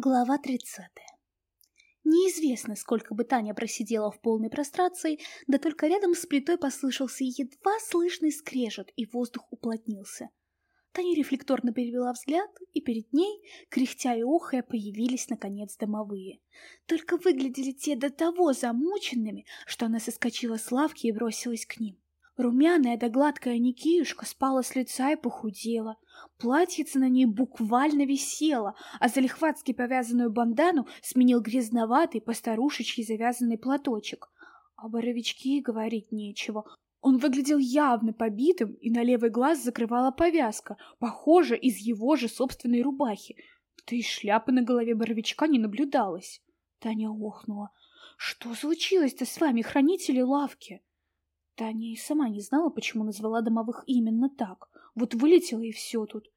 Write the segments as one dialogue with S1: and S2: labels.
S1: Глава 30. Неизвестно, сколько бы Таня просидела в полной прострации, да только рядом с плитой послышался едва слышный скрежет, и воздух уплотнился. Таня рефлекторно перевела взгляд, и перед ней, кряхтя и охая, появились, наконец, домовые. Только выглядели те до того замученными, что она соскочила с лавки и бросилась к ним. Румяная да гладкая Никеюшка спала с лица и похудела. Платьице на ней буквально висело, а залихватски повязанную бандану сменил грязноватый, постарушечий завязанный платочек. А боровички говорить нечего. Он выглядел явно побитым, и на левый глаз закрывала повязка, похожая из его же собственной рубахи. Да и шляпы на голове боровичка не наблюдалось. Таня охнула. «Что случилось-то с вами, хранители лавки?» Таня и сама не знала, почему назвала домовых именно так. Вот вылетела и все тут.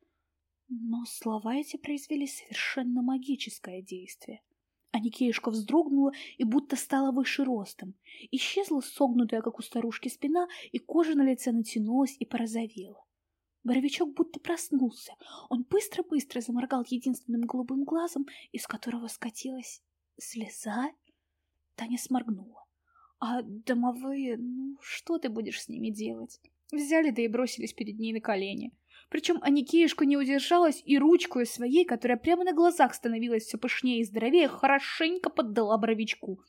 S1: Но слова эти произвели совершенно магическое действие. А Никеюшка вздрогнула и будто стала выше ростом. Исчезла согнутая, как у старушки, спина, и кожа на лице натянулась и порозовела. Боровичок будто проснулся. Он быстро-быстро заморгал единственным голубым глазом, из которого скатилась слеза. Таня сморгнула. А домовые, ну, что ты будешь с ними делать? Взяли да и бросились перед ней на колени. Причем Аникеюшка не удержалась и ручку своей, которая прямо на глазах становилась все пышнее и здоровее, хорошенько поддала бровичку.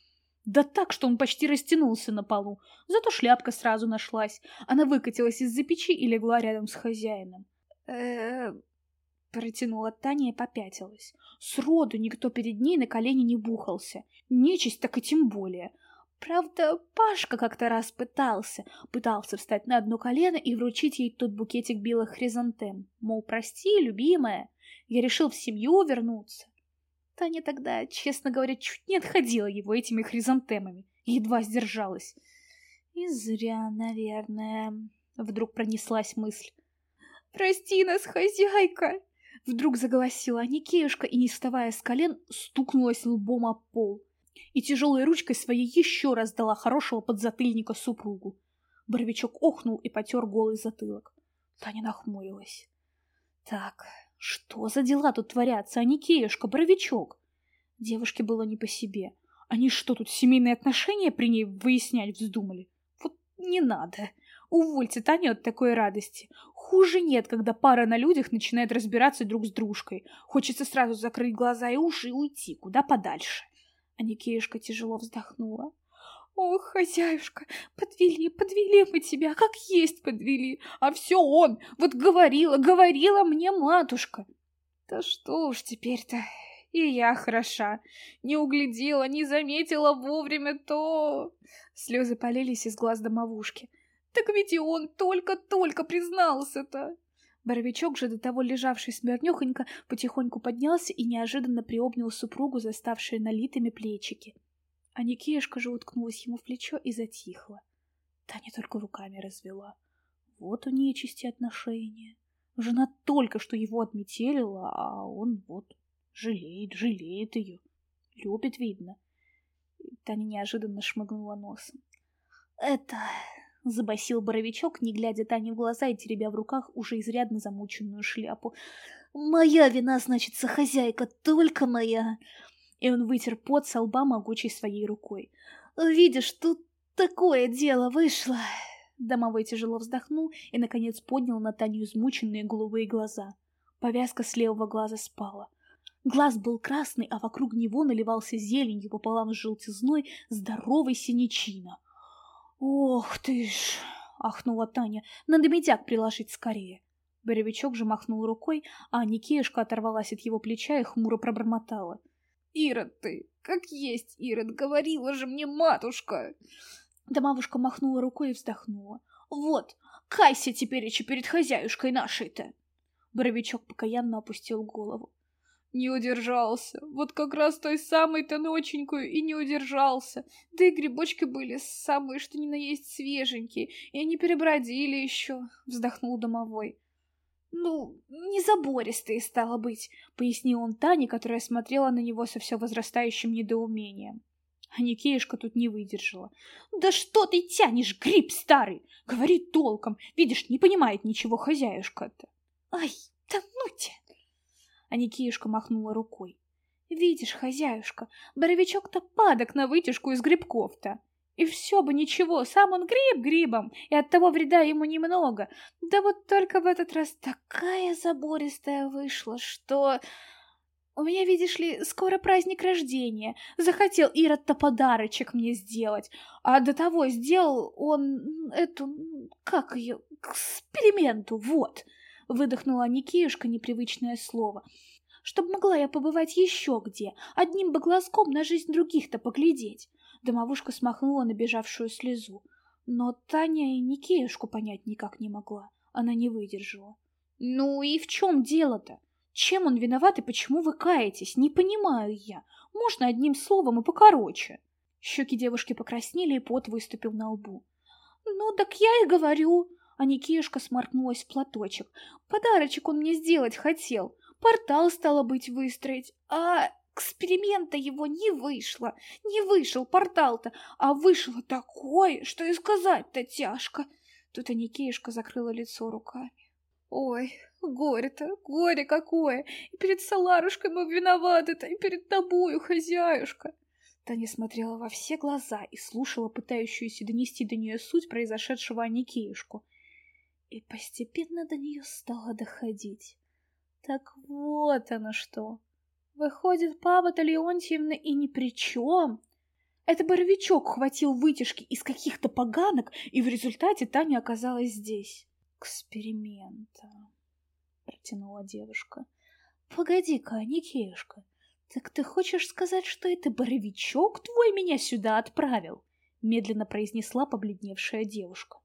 S1: Да так, что он почти растянулся на полу. Зато шляпка сразу нашлась. Она выкатилась из-за печи и легла рядом с хозяином. э Протянула Таня и попятилась. Сроду никто перед ней на колени не бухался. Нечисть так и тем более. Правда, Пашка как-то раз пытался, пытался встать на одно колено и вручить ей тот букетик белых хризантем. Мол, прости, любимая, я решил в семью вернуться. Таня тогда, честно говоря, чуть не отходила его этими хризантемами, едва сдержалась. И зря, наверное, вдруг пронеслась мысль. «Прости нас, хозяйка!» Вдруг заголосила Аникеюшка и, не вставая с колен, стукнулась лбом о пол и тяжелой ручкой своей еще раз дала хорошего подзатыльника супругу. Боровичок охнул и потер голый затылок. Таня нахмурилась. Так, что за дела тут творятся, а не Кеюшка, Боровичок? Девушке было не по себе. Они что, тут семейные отношения при ней выяснять вздумали? Вот не надо. Увольте Таню от такой радости. Хуже нет, когда пара на людях начинает разбираться друг с дружкой. Хочется сразу закрыть глаза и уши и уйти куда подальше. А Никеюшка тяжело вздохнула. «Ох, хозяюшка, подвели, подвели мы тебя, как есть подвели, а все он, вот говорила, говорила мне матушка». «Да что уж теперь-то, и я хороша, не углядела, не заметила вовремя то...» Слезы полились из глаз домовушки. «Так ведь и он только-только признался-то!» Боровичок же, до того лежавший смирнёхонько, потихоньку поднялся и неожиданно приобнял супругу, заставшие налитыми плечики. А Никеюшка же уткнулась ему в плечо и затихла. Таня только руками развела. Вот у нечисти отношения. Жена только что его отметелила, а он вот жалеет, жалеет ее. Любит, видно. Таня неожиданно шмыгнула носом. «Это — забасил Боровичок, не глядя Тане в глаза и теребя в руках уже изрядно замученную шляпу. «Моя вина, значится, хозяйка, только моя!» И он вытер пот со лба могучей своей рукой. «Видишь, тут такое дело вышло!» Домовой тяжело вздохнул и, наконец, поднял на Таню измученные голубые глаза. Повязка с левого глаза спала. Глаз был красный, а вокруг него наливался зеленью пополам с желтизной здоровый синячина — «Ох ты ж!» — ахнула Таня. «Надо медяк приложить скорее!» Боровичок же махнул рукой, а Никеюшка оторвалась от его плеча и хмуро пробормотала. «Ирод ты! Как есть, Ирод! Говорила же мне матушка!» Домовушка махнула рукой и вздохнула. «Вот, кайся теперь еще перед хозяюшкой нашей-то!» Боровичок покаянно опустил голову. Не удержался. Вот как раз той самой-то ноченькую и не удержался. Да и грибочки были самые, что ни на есть свеженькие, и они перебродили еще, вздохнул домовой. «Ну, не забористые, стало быть», — пояснил он Тане, которая смотрела на него со все возрастающим недоумением. А Никеюшка тут не выдержала. «Да что ты тянешь, гриб старый! Говори толком! Видишь, не понимает ничего хозяюшка-то!» «Ай, да ну тебя!» А Никеюшка махнула рукой. Видишь, хозяюшка, боровичок-то падок на вытяжку из грибков-то. И все бы ничего, сам он гриб грибом, и от того вреда ему немного. Да вот только в этот раз такая забористая вышла, что... У меня, видишь ли, скоро праздник рождения. Захотел Ирод-то подарочек мне сделать. А до того сделал он эту... как ее... эксперименту, вот. Выдохнула Никеюшка непривычное слово. Чтоб могла я побывать еще где, одним бы глазком на жизнь других-то поглядеть. Домовушка смахнула набежавшую слезу. Но Таня и Никеюшку понять никак не могла. Она не выдержала. «Ну и в чем дело-то? Чем он виноват и почему вы каетесь? Не понимаю я. Можно одним словом и покороче». Щеки девушки покраснели, и пот выступил на лбу. «Ну, так я и говорю». А Никеюшка сморкнулась в платочек. «Подарочек он мне сделать хотел. Портал, стало быть, выстроить. А эксперимента его не вышло, не вышел портал-то, а вышло такое, что и сказать-то тяжко. Тут Аникеюшка закрыла лицо руками. Ой, горе-то, горе какое! И перед Саларушкой мы виноваты-то, и перед тобою, хозяюшка. Таня смотрела во все глаза и слушала пытающуюся донести до нее суть произошедшего Аникеюшку. И постепенно до нее стало доходить. Так вот оно что. Выходит, Пава-то Леонтьевна и ни при чем. Это Боровичок хватил вытяжки из каких-то поганок, и в результате Таня оказалась здесь. Эксперимента, протянула девушка. Погоди-ка, Никеюшка, так ты хочешь сказать, что это Боровичок твой меня сюда отправил? Медленно произнесла побледневшая девушка.